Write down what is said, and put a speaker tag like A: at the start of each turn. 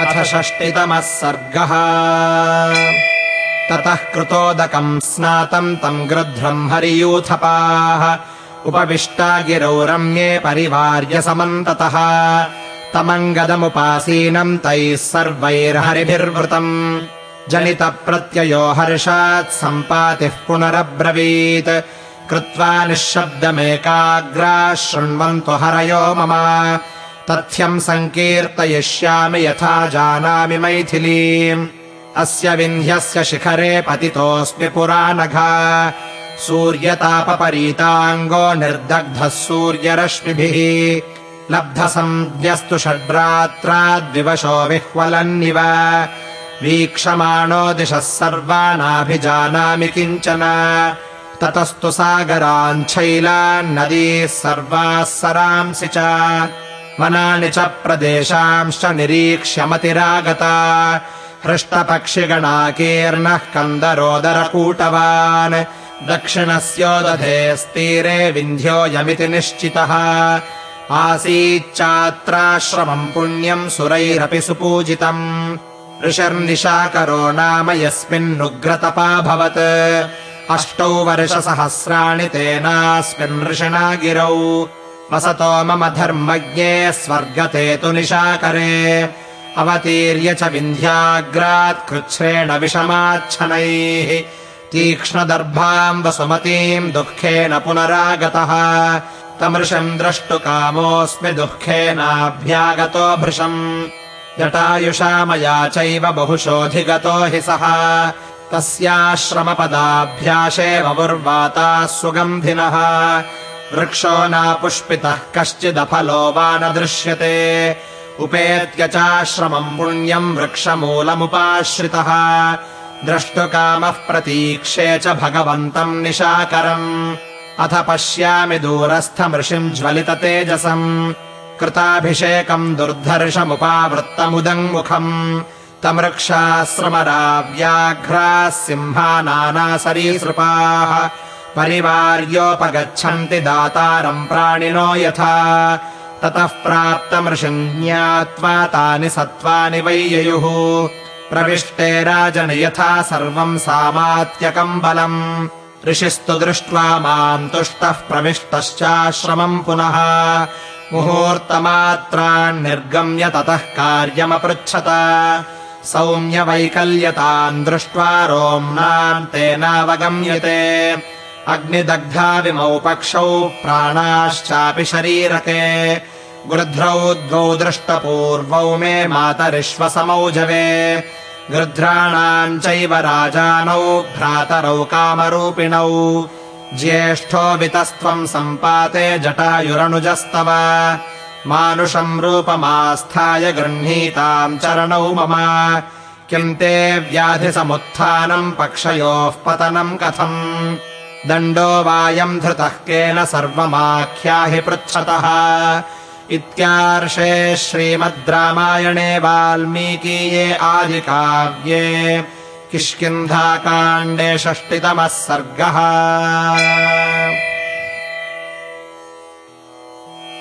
A: अथ षष्टितमः सर्गः। ततः कृतोदकम् स्नातम् तम् गृध्रम् हरियूथपाः। उपविष्टा गिरौ रम्ये परिवार्य समन्ततः। तमङ्गदमुपासीनम् तैः सर्वैर्हरिभिर्वृतम् जनितप्रत्ययो हर्षात् सम्पातिः पुनरब्रवीत्। कृत्वा निःशब्दमेकाग्राः शृण्वन्तु हरयो मम तथ्यम् सङ्कीर्तयिष्यामि यथा जानामि मैथिलीम् अस्य विन्ध्यस्य शिखरे पतितोऽस्मि पुरानघा। सूर्यतापपरीताङ्गो निर्दग्धः सूर्यरश्मिभिः। लब्धसंज्ञस्तु षड्रात्राद्विवशो विह्वलन्निव। वीक्षमाणो दिशः सर्वानाभिजानामि किञ्चन। ततस्तु सागराञ्छैलान्नदीः सर्वाः सरांसि च वनानि च प्रदेशांश्च निरीक्ष्यमतिरागता। हृष्टपक्षिगणाकीर्णः कन्दरोदरकूटवान्। दक्षिणस्योदधेस्तीरे विन्ध्योऽयमिति निश्चितः। आसीच्चात्राश्रमम् पुण्यम् सुरैरपि सुपूजितम्। ऋषर्निशाकरो नाम यस्मिन्नुग्रतपाभवत् अष्टौ वर्षसहस्राणि तेनास्मिन् ऋषिणा गिरौ वसतो मम धर्मज्ञे स्वर्गते तु निशाकरे अवतीर्य च विन्ध्याग्रात् कृच्छ्रेण विषमाच्छनैः तीक्ष्णदर्भाम् वसुमतीम् दुःखेन पुनरागतः। तमृषम् द्रष्टुकामोऽस्मि दुःखेनाभ्यागतो भृशम्। जटायुषा मया चैव बहुशोऽधिगतो हि सः। तस्याश्रमपदाभ्यासे वपुर्वाताः सुगन्धिनः वृक्षो नापुष्पितः कश्चिदफलो वा न दृश्यते। उपेत्य चाश्रमम् पुण्यम् वृक्षमूलमुपाश्रितः। द्रष्टुकामः प्रतीक्षे च भगवन्तम् निशाकरम्। अथ पश्यामि दूरस्थमृषिम् ज्वलिततेजसम्। कृताभिषेकम् दुर्धर्षमुपावृत्तमुदङ्मुखम्। तमृक्षाश्रमराव्याघ्राः सिंहानानासरीसृपाः परिवार्योपगच्छन्ति दातारम् प्राणिनो यथा। ततः प्राप्तमृषिम् ज्ञात्वा तानि सत्त्वानि वै ययुः। प्रविष्टे राजन यथा सर्वम् सामात्यकम् बलम्। ऋषिस्तु दृष्ट्वा माम् तुष्टः प्रविष्टश्चाश्रमम् पुनः। मुहूर्तमात्रान्निर्गम्य ततः कार्यमपृच्छत। सौम्यवैकल्यताम् दृष्ट्वा रोम्नाम् तेनावगम्यते अग्निदग्धाविमौ पक्षौ प्राणाश्चापि शरीरके गृध्रौ द्वौ दृष्टपूर्वौ मे मातरिश्वसमौजवे गृध्राणाम् चैव राजानौ भ्रातरौ कामरूपिणौ। ज्येष्ठो वितस्त्वम् सम्पाते जटायुरनुजस्तव। मानुषम् रूपमास्थाय गृह्णीताम् चरणौ मम। किम् ते व्याधिसमुत्थानम् पक्षयोः पतनम् कथम् दण्डो वायम् धृतः केन सर्वमाख्याहि पृच्छतः। इत्यार्षे श्रीमद् रामायणे वाल्मीकीये आदिकाव्ये किष्किन्धाकाण्डे षष्टितमः सर्गः